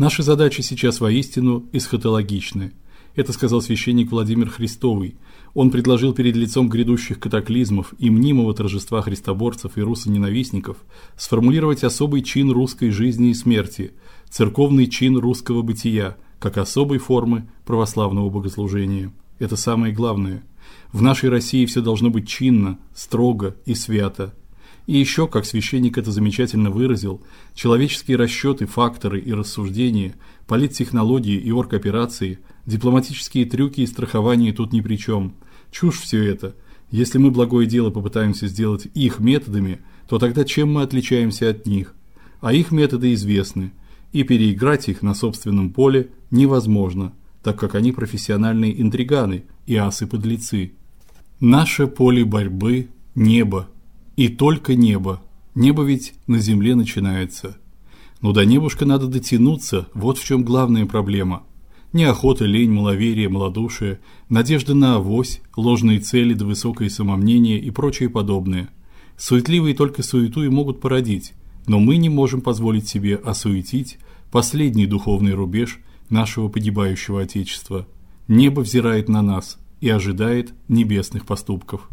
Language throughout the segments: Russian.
Наши задачи сейчас воистину эсхатологичны. Это сказал священник Владимир Христовый. Он предложил перед лицом грядущих катаклизмов и мнимого торжества христоборцев и русоненавистников сформулировать особый чин русской жизни и смерти, церковный чин русского бытия, как особой формы православного богослужения. Это самое главное. В нашей России все должно быть чинно, строго и свято. И еще, как священник это замечательно выразил, человеческие расчеты, факторы и рассуждения, политтехнологии и оргоперации – Дипломатические трюки и страхование тут ни при чем. Чушь все это. Если мы благое дело попытаемся сделать их методами, то тогда чем мы отличаемся от них? А их методы известны, и переиграть их на собственном поле невозможно, так как они профессиональные интриганы и асы-подлецы. Наше поле борьбы небо, и только небо. Небо ведь на земле начинается. Но до небушка надо дотянуться, вот в чем главная проблема. Неохота, лень, маловерие, малодушие, надежда на авось, ложные цели да высокое самомнение и прочее подобное. Суетливые только суету и могут породить, но мы не можем позволить себе осуетить последний духовный рубеж нашего погибающего отечества. Небо взирает на нас и ожидает небесных поступков.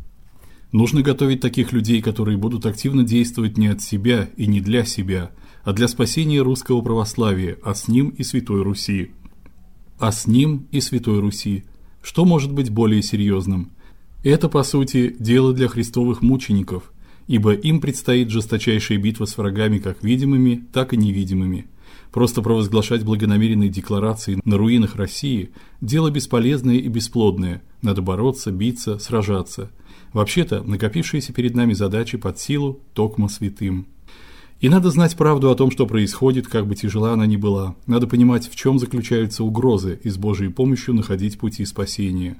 Нужно готовить таких людей, которые будут активно действовать не от себя и не для себя, а для спасения русского православия, а с ним и Святой Руси а с ним и Святой Руси. Что может быть более серьезным? Это, по сути, дело для христовых мучеников, ибо им предстоит жесточайшая битва с врагами как видимыми, так и невидимыми. Просто провозглашать благонамеренные декларации на руинах России дело бесполезное и бесплодное. Надо бороться, биться, сражаться. Вообще-то, накопившиеся перед нами задачи под силу токмо святым. И надо знать правду о том, что происходит, как бы тяжела она ни была. Надо понимать, в чем заключаются угрозы, и с Божьей помощью находить пути спасения.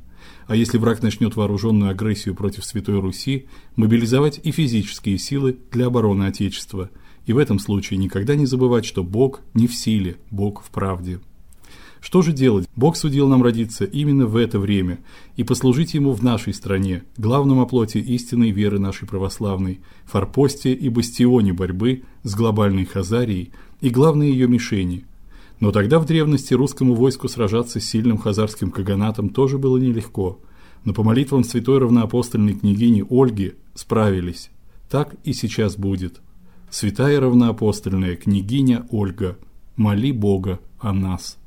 А если враг начнет вооруженную агрессию против Святой Руси, мобилизовать и физические силы для обороны отечества. И в этом случае никогда не забывать, что Бог не в силе, Бог в правде. Что же делать? Бог судил нам родиться именно в это время и послужить ему в нашей стране, главном оплоте истинной веры нашей православной, форпосте и бастионе борьбы с глобальной Хазарией и главной ее мишени. Но тогда в древности русскому войску сражаться с сильным хазарским каганатом тоже было нелегко. Но по молитвам святой равноапостольной княгини Ольги справились. Так и сейчас будет. Святая равноапостольная княгиня Ольга, моли Бога о нас.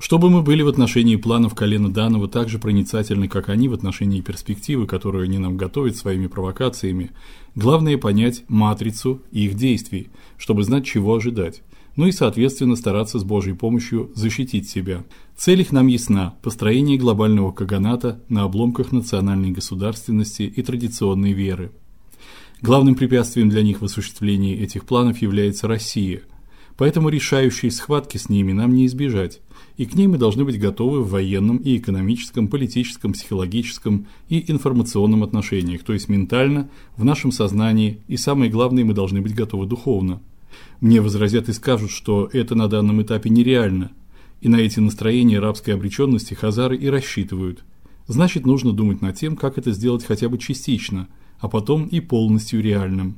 Чтобы мы были в отношении планов колена Данова так же проницательны, как они в отношении перспективы, которую они нам готовят своими провокациями, главное понять матрицу их действий, чтобы знать, чего ожидать. Ну и, соответственно, стараться с Божьей помощью защитить себя. Цель их нам ясна построение глобального каганата на обломках национальной государственности и традиционной веры. Главным препятствием для них в осуществлении этих планов является Россия. Поэтому решающей схватки с ними нам не избежать и к ней мы должны быть готовы в военном и экономическом, политическом, психологическом и информационном отношениях, то есть ментально, в нашем сознании, и самое главное, мы должны быть готовы духовно. Мне возразят и скажут, что это на данном этапе нереально. И на эти настроения рабской обречённости хазары и рассчитывают. Значит, нужно думать над тем, как это сделать хотя бы частично, а потом и полностью реальным.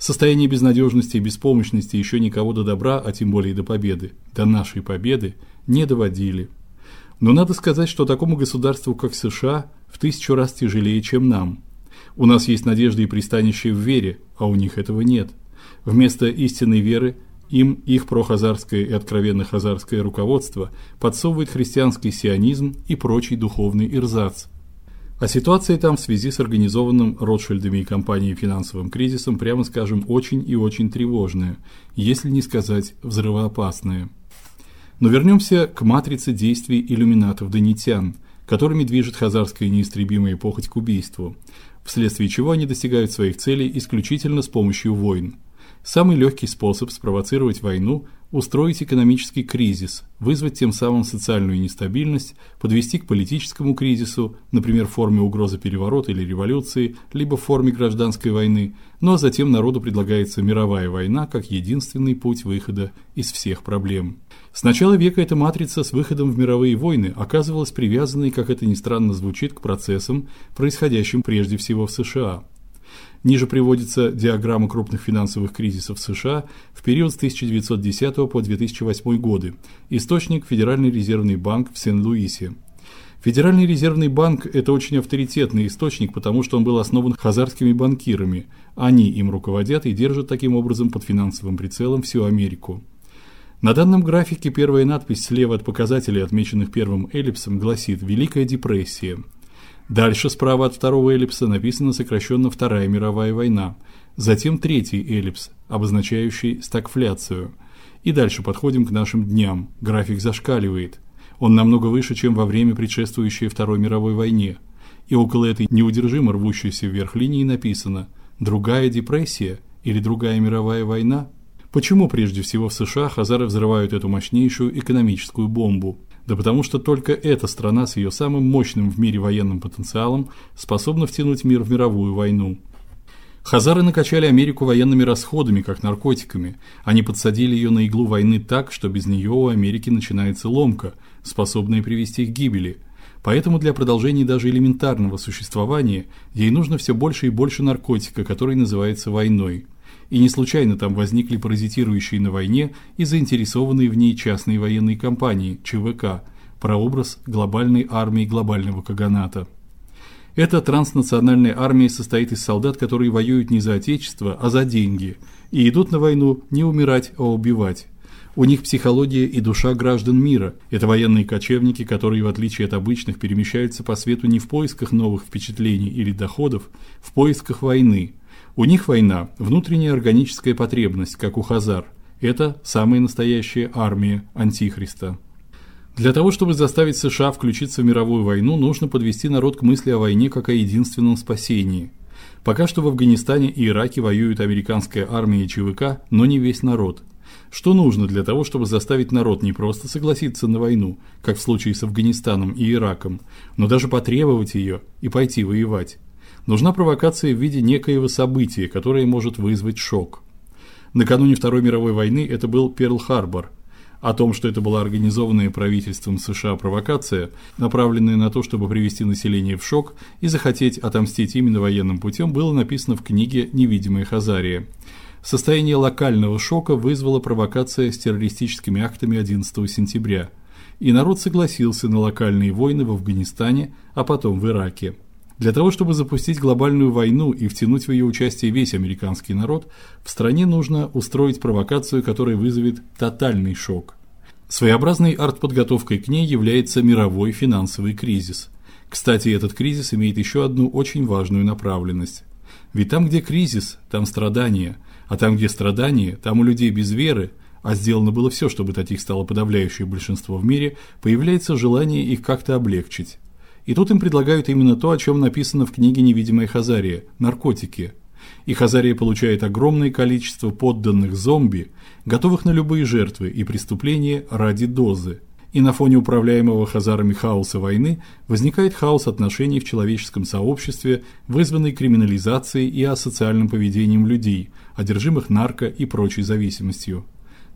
Состояние безнадежности и беспомощности еще никого до добра, а тем более до победы, до нашей победы не доводили. Но надо сказать, что такому государству, как США, в тысячу раз тяжелее, чем нам. У нас есть надежда и пристанище в вере, а у них этого нет. Вместо истинной веры им их прохазарское и откровенно хазарское руководство подсовывает христианский сионизм и прочий духовный ирзац. А ситуация там в связи с организованным Ротшильдами и компанией финансовым кризисом, прямо скажем, очень и очень тревожная, если не сказать взрывоопасная. Но вернемся к матрице действий иллюминатов-донитян, которыми движет хазарская неистребимая похоть к убийству, вследствие чего они достигают своих целей исключительно с помощью войн. Самый легкий способ спровоцировать войну устроить экономический кризис, вызвать тем самым социальную нестабильность, подвести к политическому кризису, например, в форме угрозы переворота или революции, либо в форме гражданской войны, ну а затем народу предлагается мировая война как единственный путь выхода из всех проблем. С начала века эта матрица с выходом в мировые войны оказывалась привязанной, как это ни странно звучит, к процессам, происходящим прежде всего в США. Ниже приводится диаграмма крупных финансовых кризисов США в период с 1910 по 2008 годы. Источник Федеральный резервный банк в Сен-Луисе. Федеральный резервный банк это очень авторитетный источник, потому что он был основан хазарскими банкирами. Они им руководят и держат таким образом под финансовым прицелом всю Америку. На данном графике первая надпись слева от показателей, отмеченных первым эллипсом, гласит Великая депрессия. Дальше справа от второго эллипса написано сокращенно Вторая мировая война. Затем третий эллипс, обозначающий стагфляцию. И дальше подходим к нашим дням. График зашкаливает. Он намного выше, чем во время предшествующей Второй мировой войне. И около этой неудержимо рвущейся вверх линии написано: другая депрессия или другая мировая война. Почему прежде всего в США хазары взрывают эту мощнейшую экономическую бомбу? Да потому что только эта страна с ее самым мощным в мире военным потенциалом способна втянуть мир в мировую войну. Хазары накачали Америку военными расходами, как наркотиками. Они подсадили ее на иглу войны так, что без нее у Америки начинается ломка, способная привести к гибели. Поэтому для продолжения даже элементарного существования ей нужно все больше и больше наркотика, который называется войной. И не случайно там возникли паразитирующие на войне и заинтересованные в ней частные военные компании ЧВК, прообраз глобальной армии глобального каганата. Эта транснациональная армия состоит из солдат, которые воюют не за отечество, а за деньги, и идут на войну не умирать, а убивать. У них психология и душа граждан мира. Это военные кочевники, которые в отличие от обычных перемещаются по свету не в поисках новых впечатлений или доходов, в поисках войны. У них война внутренняя органическая потребность, как у хазар. Это самая настоящая армия антихриста. Для того, чтобы заставить США включиться в мировую войну, нужно подвести народ к мысли о войне как о единственном спасении. Пока что в Афганистане и Ираке воюют американская армия и ЧВК, но не весь народ. Что нужно для того, чтобы заставить народ не просто согласиться на войну, как в случае с Афганистаном и Ираком, но даже потребовать ее и пойти воевать? Нужна провокация в виде некоего события, которое может вызвать шок. Накануне Второй мировой войны это был Перл-Харбор. О том, что это была организованная правительством США провокация, направленная на то, чтобы привести население в шок и захотеть отомстить именно военным путем, было написано в книге Невидимая Хазария. Состояние локального шока вызвала провокация с террористическими актами 11 сентября, и народ согласился на локальные войны в Афганистане, а потом в Ираке. Для того, чтобы запустить глобальную войну и втянуть в ее участие весь американский народ, в стране нужно устроить провокацию, которая вызовет тотальный шок. Своеобразной артподготовкой к ней является мировой финансовый кризис. Кстати, этот кризис имеет еще одну очень важную направленность. Ведь там, где кризис, там страдания – а там, где страдания, там у людей без веры, а сделано было все, чтобы таких стало подавляющее большинство в мире, появляется желание их как-то облегчить. И тут им предлагают именно то, о чем написано в книге Невидимая Хазария наркотики. И Хазария получает огромное количество подданных зомби, готовых на любые жертвы и преступления ради дозы и на фоне управляемого хазарами хаоса войны возникает хаос отношений в человеческом сообществе, вызванный криминализацией и асоциальным поведением людей, одержимых нарко и прочей зависимостью.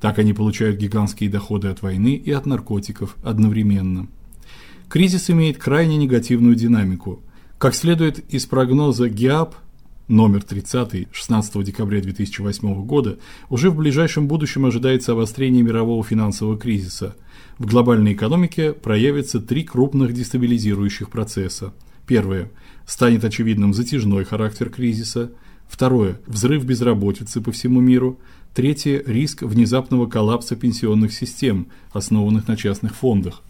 Так они получают гигантские доходы от войны и от наркотиков одновременно. Кризис имеет крайне негативную динамику. Как следует из прогноза ГИАП, номер 30 16 декабря 2008 года, уже в ближайшем будущем ожидается обострение мирового финансового кризиса. В глобальной экономике проявятся три крупных дестабилизирующих процесса. Первое станет очевидным затяжной характер кризиса, второе взрыв безработицы по всему миру, третье риск внезапного коллапса пенсионных систем, основанных на частных фондах.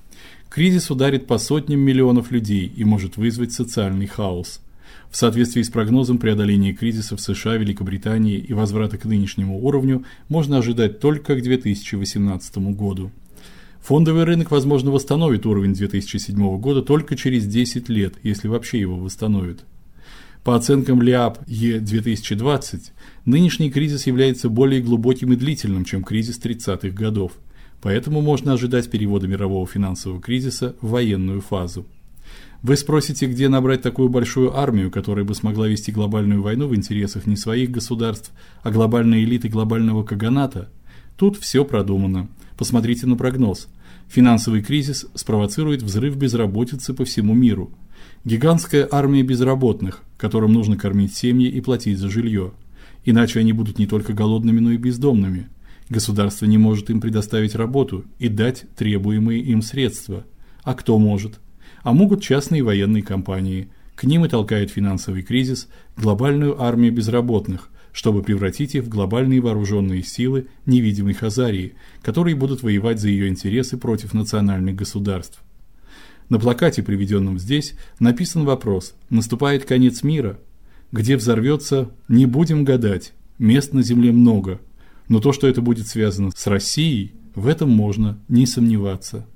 Кризис ударит по сотням миллионов людей и может вызвать социальный хаос. В соответствии с прогнозом преодоления кризиса в США, Великобритании и возврата к нынешнему уровню можно ожидать только к 2018 году. Фондовый рынок, возможно, восстановит уровень 2007 года только через 10 лет, если вообще его восстановит. По оценкам ЛИАП Е2020, нынешний кризис является более глубоким и длительным, чем кризис 30-х годов. Поэтому можно ожидать перевода мирового финансового кризиса в военную фазу. Вы спросите, где набрать такую большую армию, которая бы смогла вести глобальную войну в интересах не своих государств, а глобальной элиты глобального каганата? Тут все продумано. Посмотрите на прогноз. Финансовый кризис спровоцирует взрыв безработицы по всему миру. Гигантская армия безработных, которым нужно кормить семьи и платить за жилье. Иначе они будут не только голодными, но и бездомными. Государство не может им предоставить работу и дать требуемые им средства. А кто может? А могут частные военные компании. К ним и толкает финансовый кризис глобальную армию безработных, чтобы превратить их в глобальные вооруженные силы невидимой Хазарии, которые будут воевать за ее интересы против национальных государств. На плакате, приведенном здесь, написан вопрос: наступает конец мира? Где взорвется, не будем гадать. Мест на земле много. Но то, что это будет связано с Россией, в этом можно не сомневаться.